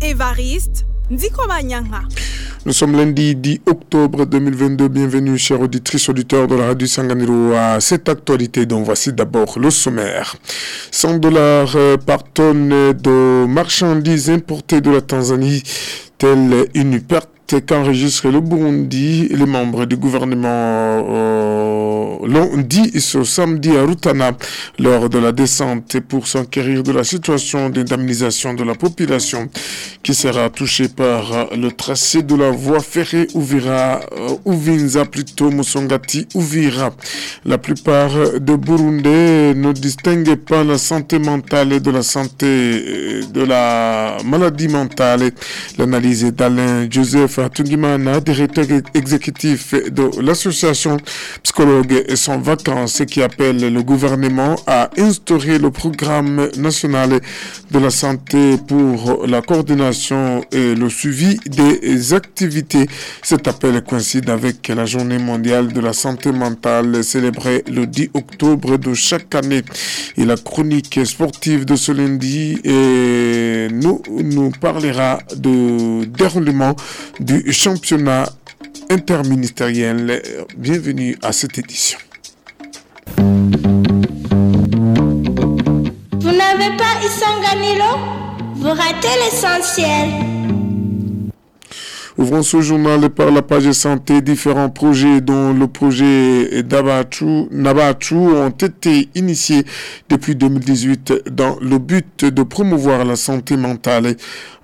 Evariste Ndikomanyanga. Nous sommes lundi 10 octobre 2022. Bienvenue, chers auditrices, auditeurs de la radio Sanganiro, à cette actualité dont voici d'abord le sommaire. 100 dollars par tonne de marchandises importées de la Tanzanie, telle une perte qu'enregistre le Burundi. Les membres du gouvernement euh, l'ont dit ce samedi à Rutana lors de la descente pour s'enquérir de la situation d'indemnisation de la population qui sera touchée par le tracé de la voie ferrée Ouvira, euh, Uvinza plutôt Musongati Ouvira. La plupart des Burundais ne distinguent pas la santé mentale de la santé euh, de la maladie mentale. L'analyse d'Alain Joseph Tungimana, directeur exécutif de l'association Psychologues sans vacances, qui appelle le gouvernement à instaurer le programme national de la santé pour la coordination et le suivi des activités. Cet appel coïncide avec la journée mondiale de la santé mentale célébrée le 10 octobre de chaque année. Et la chronique sportive de ce lundi nous, nous parlera de déroulement du championnat interministériel. Bienvenue à cette édition. Vous n'avez pas Isanganilo Vous ratez l'essentiel. Ouvrons ce journal par la page santé. Différents projets dont le projet Nabachu ont été initiés depuis 2018 dans le but de promouvoir la santé mentale.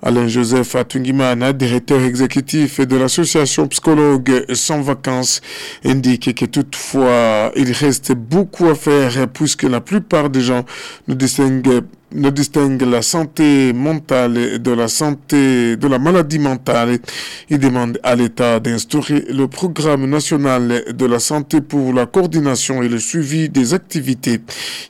Alain Joseph Atungimana, directeur exécutif de l'association Psychologues sans vacances, indique que toutefois il reste beaucoup à faire puisque la plupart des gens ne distinguent ne distingue la santé mentale de la santé de la maladie mentale. Il demande à l'État d'instaurer le programme national de la santé pour la coordination et le suivi des activités.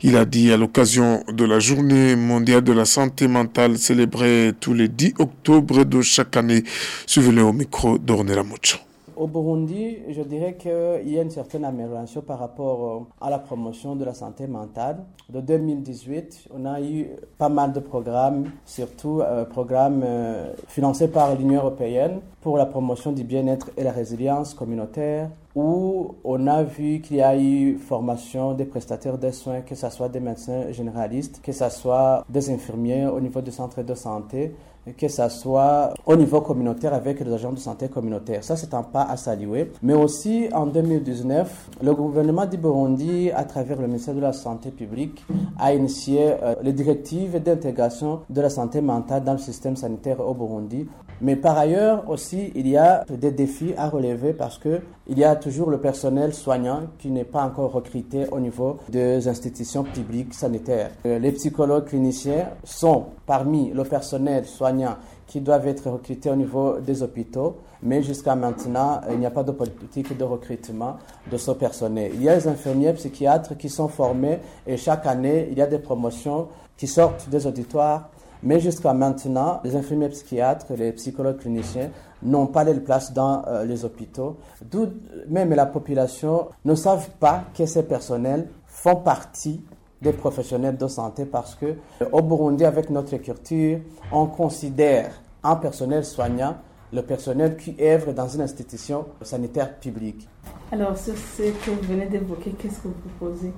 Il a dit à l'occasion de la journée mondiale de la santé mentale célébrée tous les 10 octobre de chaque année. Suivez-le au micro d'Ornella Mocho. Au Burundi, je dirais qu'il y a une certaine amélioration par rapport à la promotion de la santé mentale. De 2018, on a eu pas mal de programmes, surtout euh, programmes euh, financés par l'Union européenne pour la promotion du bien-être et la résilience communautaire, où on a vu qu'il y a eu formation des prestataires de soins, que ce soit des médecins généralistes, que ce soit des infirmiers au niveau du centre de santé, que ce soit au niveau communautaire avec les agents de santé communautaire. Ça, c'est un pas à saluer. Mais aussi, en 2019, le gouvernement du Burundi, à travers le ministère de la Santé publique, a initié euh, les directives d'intégration de la santé mentale dans le système sanitaire au Burundi. Mais par ailleurs aussi, il y a des défis à relever parce que il y a toujours le personnel soignant qui n'est pas encore recruté au niveau des institutions publiques sanitaires. Euh, les psychologues cliniciens sont parmi le personnel soignant qui doivent être recrutés au niveau des hôpitaux, mais jusqu'à maintenant, il n'y a pas de politique de recrutement de ce personnel. Il y a les infirmiers psychiatres qui sont formés et chaque année, il y a des promotions qui sortent des auditoires mais jusqu'à maintenant, les infirmiers psychiatres, les psychologues cliniciens n'ont pas de place dans euh, les hôpitaux. D'où même la population ne savent pas que ces personnels font partie des professionnels de santé parce que euh, au Burundi, avec notre culture, on considère un personnel soignant le personnel qui œuvre dans une institution sanitaire publique. Alors, sur ce que vous venez d'évoquer, qu'est-ce que vous proposez?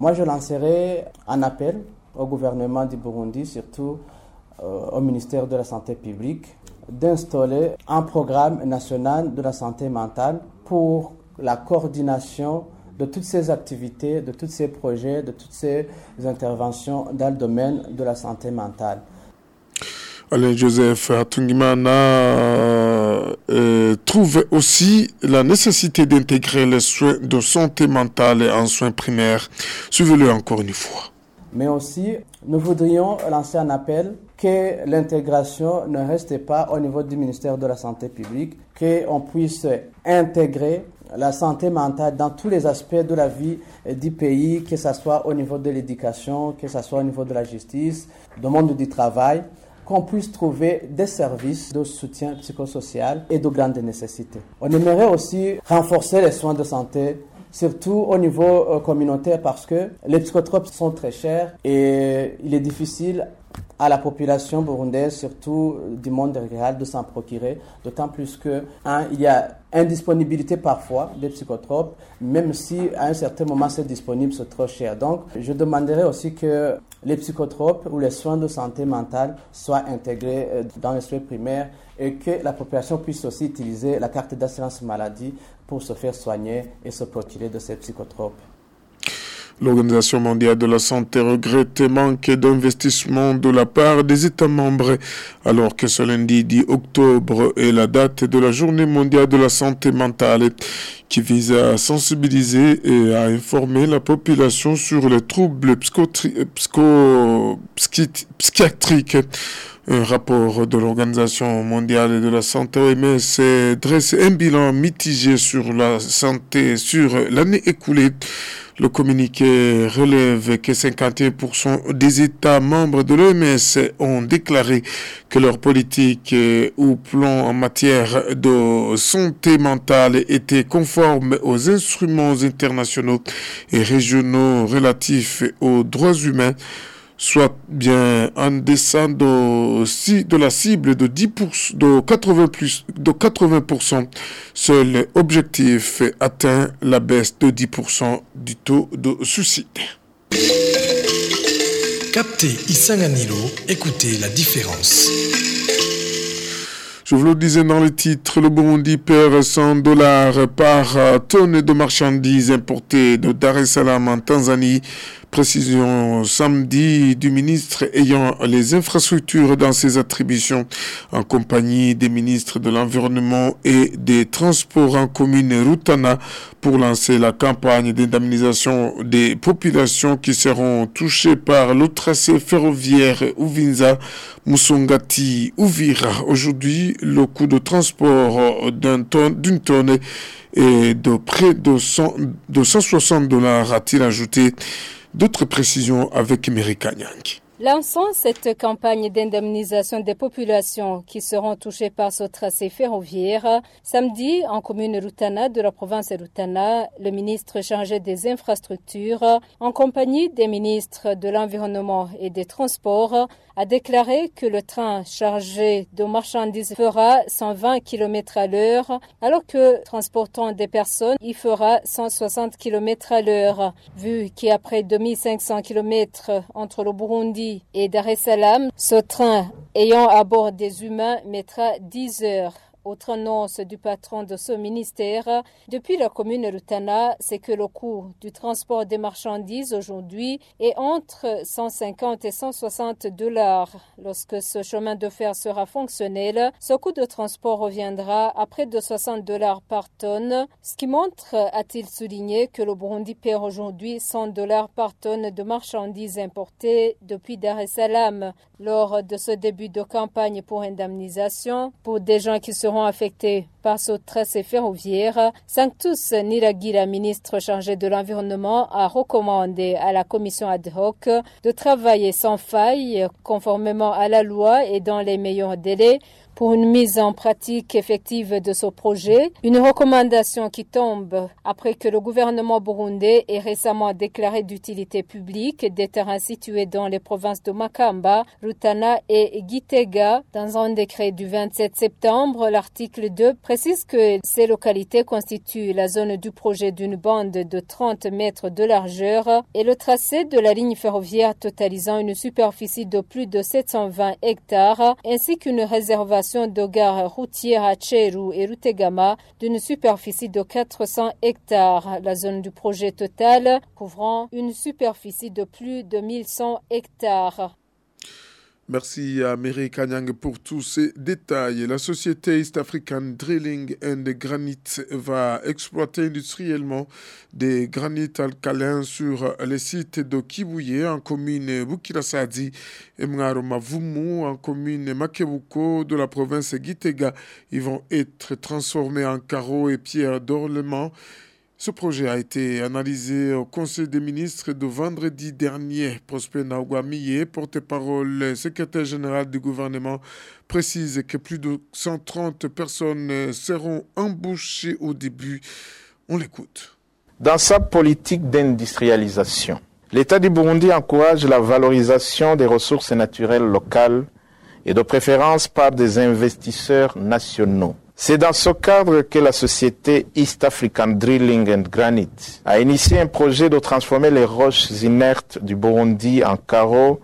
Moi, je lancerai un appel au gouvernement du Burundi, surtout au ministère de la Santé publique d'installer un programme national de la santé mentale pour la coordination de toutes ces activités, de tous ces projets, de toutes ces interventions dans le domaine de la santé mentale. Alain Joseph Atungimana euh, trouve aussi la nécessité d'intégrer les soins de santé mentale en soins primaires. Suivez-le encore une fois. Mais aussi, nous voudrions lancer un appel que l'intégration ne reste pas au niveau du ministère de la Santé publique, qu'on puisse intégrer la santé mentale dans tous les aspects de la vie du pays, que ce soit au niveau de l'éducation, que ce soit au niveau de la justice, du monde du travail, qu'on puisse trouver des services de soutien psychosocial et de grande nécessité. On aimerait aussi renforcer les soins de santé surtout au niveau euh, communautaire parce que les psychotropes sont très chers et il est difficile à la population burundaise, surtout du monde rural, de s'en procurer, d'autant plus que hein, y a indisponibilité parfois des psychotropes, même si à un certain moment c'est disponible, c'est trop cher. Donc, je demanderais aussi que les psychotropes ou les soins de santé mentale soient intégrés euh, dans les soins primaires et que la population puisse aussi utiliser la carte d'assurance maladie pour se faire soigner et se procurer de ces psychotropes. L'Organisation mondiale de la santé regrette manque d'investissement de la part des États membres, alors que ce lundi 10 octobre est la date de la journée mondiale de la santé mentale qui vise à sensibiliser et à informer la population sur les troubles psychiatriques. Un rapport de l'Organisation mondiale de la santé OMS dresse un bilan mitigé sur la santé sur l'année écoulée. Le communiqué relève que 51% des États membres de l'OMS ont déclaré que leur politique ou plan en matière de santé mentale était conforme aux instruments internationaux et régionaux relatifs aux droits humains soit bien en descendant de, la cible de 10%, de 80 plus, de 80%. Seul objectif atteint la baisse de 10% du taux de suicide. Captez Isanganilo, écoutez la différence. Je vous le disais dans le titre, le Burundi perd 100 dollars par tonne de marchandises importées de Dar es Salaam en Tanzanie Précision samedi du ministre ayant les infrastructures dans ses attributions en compagnie des ministres de l'Environnement et des Transports en commune Rutana pour lancer la campagne d'indemnisation des populations qui seront touchées par le tracé ferroviaire Uvinza Musongati Uvira. Aujourd'hui, le coût de transport d'une tonne, est de près de, 100, de 160 dollars, a-t-il ajouté. D'autres précisions avec America Nyanki. Lançant cette campagne d'indemnisation des populations qui seront touchées par ce tracé ferroviaire, samedi, en commune Rutana de la province Rutana, le ministre chargé des infrastructures, en compagnie des ministres de l'Environnement et des Transports, a déclaré que le train chargé de marchandises fera 120 km à l'heure, alors que transportant des personnes, il fera 160 km à l'heure. Vu qu'après 2500 km entre le Burundi et Dar ce train ayant à bord des humains mettra 10 heures. Autre annonce du patron de ce ministère depuis la commune Rutana, c'est que le coût du transport des marchandises aujourd'hui est entre 150 et 160 dollars. Lorsque ce chemin de fer sera fonctionnel, ce coût de transport reviendra à près de 60 dollars par tonne, ce qui montre, a-t-il souligné, que le Burundi perd aujourd'hui 100 dollars par tonne de marchandises importées depuis Dar es Salaam. Lors de ce début de campagne pour indemnisation, pour des gens qui seront affectés par ce tracé ferroviaire, Sanctus Niragira, ministre chargé de l'Environnement, a recommandé à la commission ad hoc de travailler sans faille, conformément à la loi et dans les meilleurs délais, pour une mise en pratique effective de ce projet, une recommandation qui tombe après que le gouvernement burundais ait récemment déclaré d'utilité publique des terrains situés dans les provinces de Makamba, Rutana et Gitega. Dans un décret du 27 septembre, l'article 2 précise que ces localités constituent la zone du projet d'une bande de 30 mètres de largeur et le tracé de la ligne ferroviaire totalisant une superficie de plus de 720 hectares ainsi qu'une réservation de gare routière à Cheru et Rutegama d'une superficie de 400 hectares. La zone du projet total couvrant une superficie de plus de 1100 hectares. Merci à Mary Kanyang pour tous ces détails. La société East African Drilling and Granite va exploiter industriellement des granites alcalins sur les sites de Kibouye en commune Bukirasadi et Mavumu en commune Makebuko de la province Gitega. Ils vont être transformés en carreaux et pierres d'ornement ce projet a été analysé au Conseil des ministres de vendredi dernier. Prosper Naouamie, porte-parole secrétaire général du gouvernement, précise que plus de 130 personnes seront embauchées au début. On l'écoute. Dans sa politique d'industrialisation, l'État du Burundi encourage la valorisation des ressources naturelles locales et de préférence par des investisseurs nationaux. C'est dans ce cadre que la société East African Drilling and Granite a initié un projet de transformer les roches inertes du Burundi en carreaux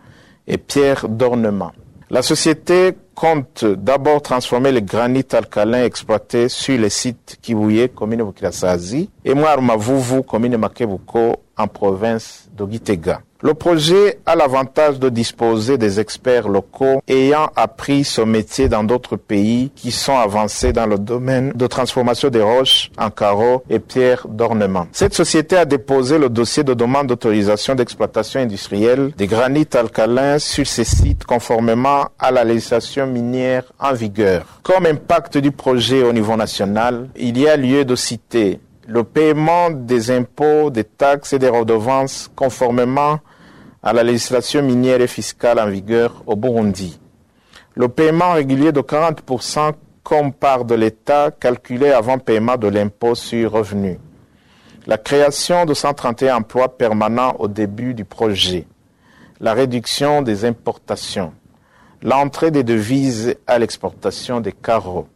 et pierres d'ornement. La société compte d'abord transformer les granites alcalins exploités sur les sites Kibuye, commune Bukirasazi, et Mwarumavuvu, commune Makebuko, en province de Gitega. Le projet a l'avantage de disposer des experts locaux ayant appris ce métier dans d'autres pays qui sont avancés dans le domaine de transformation des roches en carreaux et pierres d'ornement. Cette société a déposé le dossier de demande d'autorisation d'exploitation industrielle des granites alcalins sur ces sites conformément à la législation minière en vigueur. Comme impact du projet au niveau national, il y a lieu de citer le paiement des impôts, des taxes et des redevances conformément à la législation minière et fiscale en vigueur au Burundi. Le paiement régulier de 40% comme part de l'État calculé avant paiement de l'impôt sur revenu. La création de 131 emplois permanents au début du projet. La réduction des importations. L'entrée des devises à l'exportation des carreaux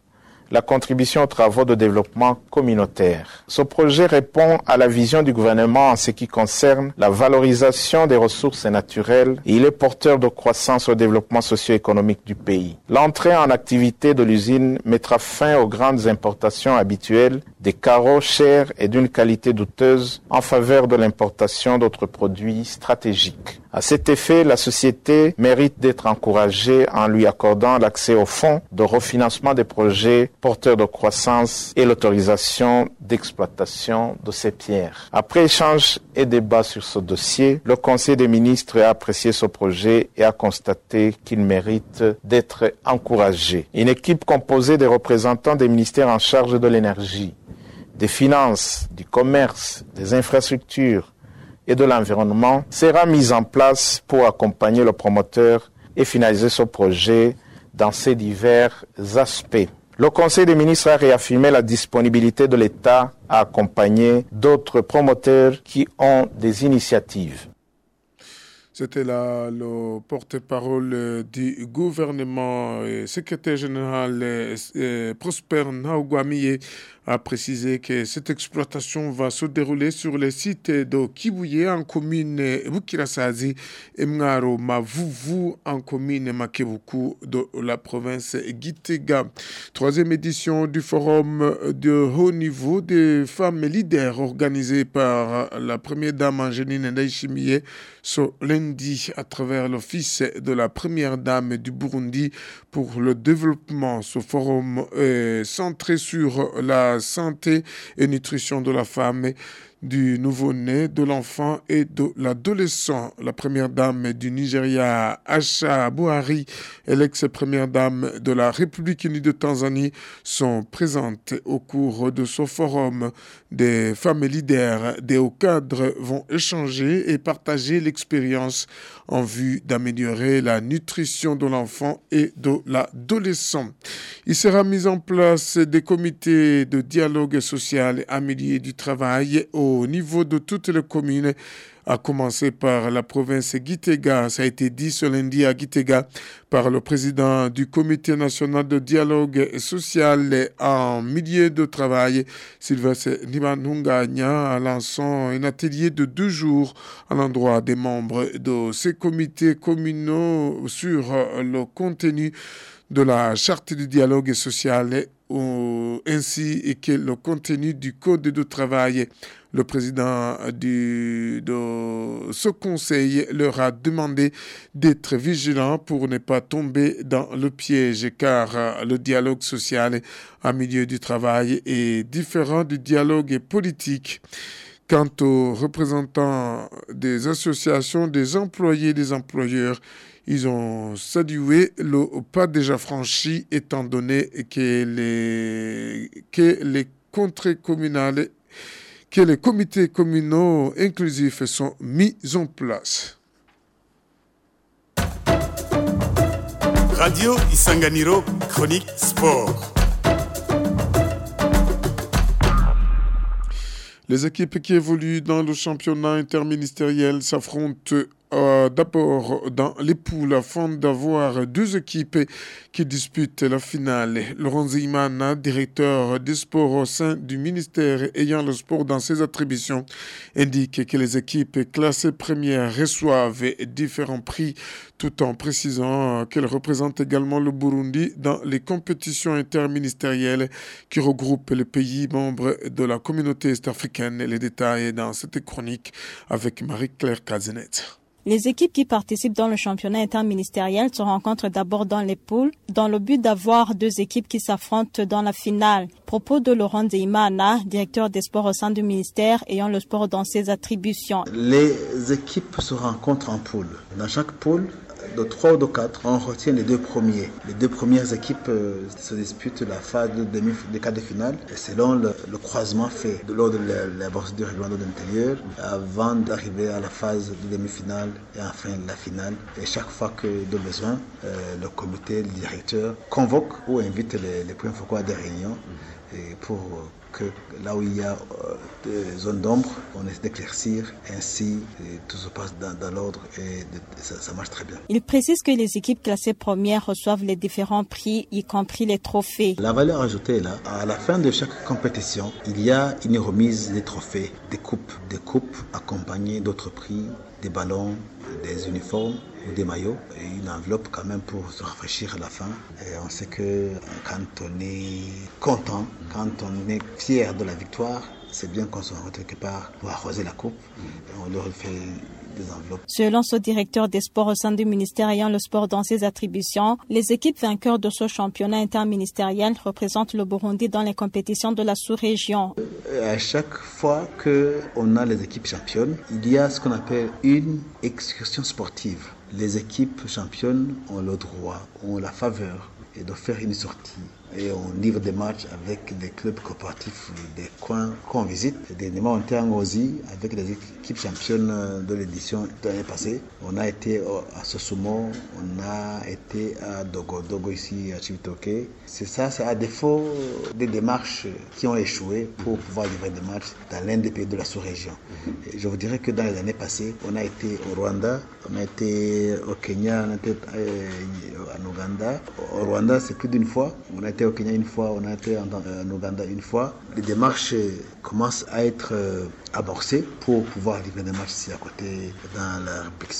la contribution aux travaux de développement communautaire. Ce projet répond à la vision du gouvernement en ce qui concerne la valorisation des ressources naturelles et il est porteur de croissance au développement socio-économique du pays. L'entrée en activité de l'usine mettra fin aux grandes importations habituelles des carreaux chers et d'une qualité douteuse en faveur de l'importation d'autres produits stratégiques. À cet effet, la société mérite d'être encouragée en lui accordant l'accès au fonds de refinancement des projets porteurs de croissance et l'autorisation d'exploitation de ces pierres. Après échange et débat sur ce dossier, le Conseil des ministres a apprécié ce projet et a constaté qu'il mérite d'être encouragé. Une équipe composée des représentants des ministères en charge de l'énergie, des finances, du commerce, des infrastructures, et de l'environnement sera mise en place pour accompagner le promoteur et finaliser ce projet dans ses divers aspects. Le Conseil des ministres a réaffirmé la disponibilité de l'État à accompagner d'autres promoteurs qui ont des initiatives. C'était le porte-parole du gouvernement, et secrétaire général Prosper Naouguamiye a précisé que cette exploitation va se dérouler sur les sites de Kibouye en commune Bukirasazi et Mngaro Mavuvu en commune Makebuku de la province Gitega. Troisième édition du forum de haut niveau des femmes leaders organisé par la première dame Angeline Ndaishimiye ce lundi à travers l'office de la première dame du Burundi pour le développement. Ce forum est centré sur la santé et nutrition de la femme du nouveau-né, de l'enfant et de l'adolescent. La première dame du Nigeria, Asha Buhari, et l'ex-première dame de la République unie de Tanzanie sont présentes au cours de ce forum. Des femmes leaders des hauts cadres vont échanger et partager l'expérience en vue d'améliorer la nutrition de l'enfant et de l'adolescent. Il sera mis en place des comités de dialogue social et milieu du travail au au niveau de toutes les communes, à commencer par la province Gitega. Ça a été dit ce lundi à Gitega par le président du Comité national de dialogue social en milieu de travail, Sylvestre Nimanunganya, lançant un atelier de deux jours à l'endroit des membres de ces comités communaux sur le contenu de la charte du dialogue social ainsi que le contenu du code de travail. Le président du, de ce conseil leur a demandé d'être vigilants pour ne pas tomber dans le piège car le dialogue social en milieu du travail est différent du dialogue politique. Quant aux représentants des associations des employés des employeurs, ils ont salué le pas déjà franchi étant donné que les, que les contrées communales, que les comités communaux inclusifs sont mis en place. Radio Isanganiro, chronique sport. Les équipes qui évoluent dans le championnat interministériel s'affrontent euh, d'abord dans les poules afin d'avoir deux équipes qui disputent la finale. Laurent Zimana, directeur des sports au sein du ministère ayant le sport dans ses attributions, indique que les équipes classées premières reçoivent différents prix tout en précisant qu'elles représentent également le Burundi dans les compétitions interministérielles qui regroupent les pays membres de la communauté est-africaine. Les détails dans cette chronique avec Marie-Claire Kazenet. Les équipes qui participent dans le championnat interministériel se rencontrent d'abord dans les poules dans le but d'avoir deux équipes qui s'affrontent dans la finale. Propos de Laurent Zeimana, directeur des sports au sein du ministère ayant le sport dans ses attributions. Les équipes se rencontrent en poule. Dans chaque poule, de 3 ou de 4, on retient les deux premiers. Les deux premières équipes euh, se disputent la phase de demi des quarts de finale selon le, croisement fait lors de la, bourse du règlement de l'intérieur avant d'arriver à la phase de demi-finale et enfin la finale. Et chaque fois que de besoin, euh, le comité, le directeur convoque ou invite les, points focaux à des réunions et pour que là où il y a euh, des zones d'ombre, on essaie d'éclaircir. Ainsi, tout se passe dans, l'ordre et ça, marche très bien. Il précise que les équipes classées premières reçoivent les différents prix, y compris les trophées. La valeur ajoutée, là, à la fin de chaque compétition, il y a une remise des trophées, des coupes, des coupes accompagnées d'autres prix, des ballons, des uniformes ou des maillots et une enveloppe quand même pour se rafraîchir à la fin. Et on sait que quand on est content, quand on est fier de la victoire, c'est bien qu'on soit quelque part pour arroser la coupe. On leur fait des enveloppes. Selon ce directeur des sports au sein du ministère ayant le sport dans ses attributions, les équipes vainqueurs de ce championnat interministériel représentent le Burundi dans les compétitions de la sous-région. À chaque fois qu'on a les équipes championnes, il y a ce qu'on appelle une excursion sportive. Les équipes championnes ont le droit, ont la faveur de faire une sortie et on livre des matchs avec des clubs coopératifs des coins qu'on visite. Dernièrement, on était en aussi avec les équipes championnes de l'édition de l'année passée. On a été à Sosumo, on a été à Dogo, Dogo ici à Chibitoke. C'est ça, c'est à défaut des démarches qui ont échoué pour pouvoir livrer des matchs dans l'un des pays de la sous-région. Je vous dirais que dans les années passées, on a été au Rwanda, on a été au Kenya, on a été euh, en Ouganda. Au Rwanda, c'est plus d'une fois. Au Kenya une fois, on a été en, Ouganda une fois. Les démarches commencent à être euh, amorcées pour pouvoir livrer des matchs ici à côté, dans la République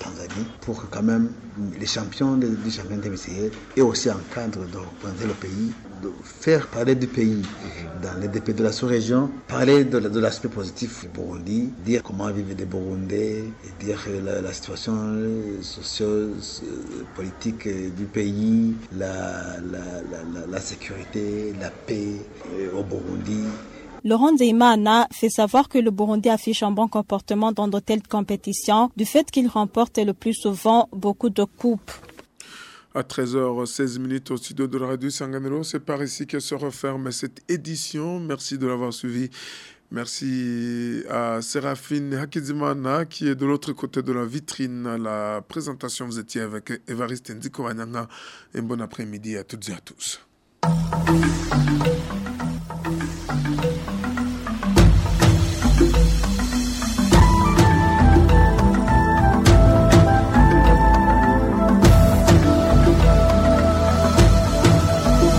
Tanzanie, pour que quand même les champions du championnat MCL et aussi en cadre de représenter le pays de faire parler du pays dans les DP de la sous-région, parler de, l'aspect positif du Burundi, dire comment vivent les Burundais, et dire la, la situation socio-politique du pays, la, la, la, sécurité, la paix au Burundi. Laurent Zeimana fait savoir que le Burundi affiche un bon comportement dans de telles compétitions du fait qu'il remporte le plus souvent beaucoup de coupes à 13h16 au studio de la radio Sanganero. C'est par ici que se referme cette édition. Merci de l'avoir suivi. Merci à Séraphine Hakizimana qui est de l'autre côté de la vitrine. La présentation, vous étiez avec Evariste Ndiko Un bon après-midi à toutes et à tous.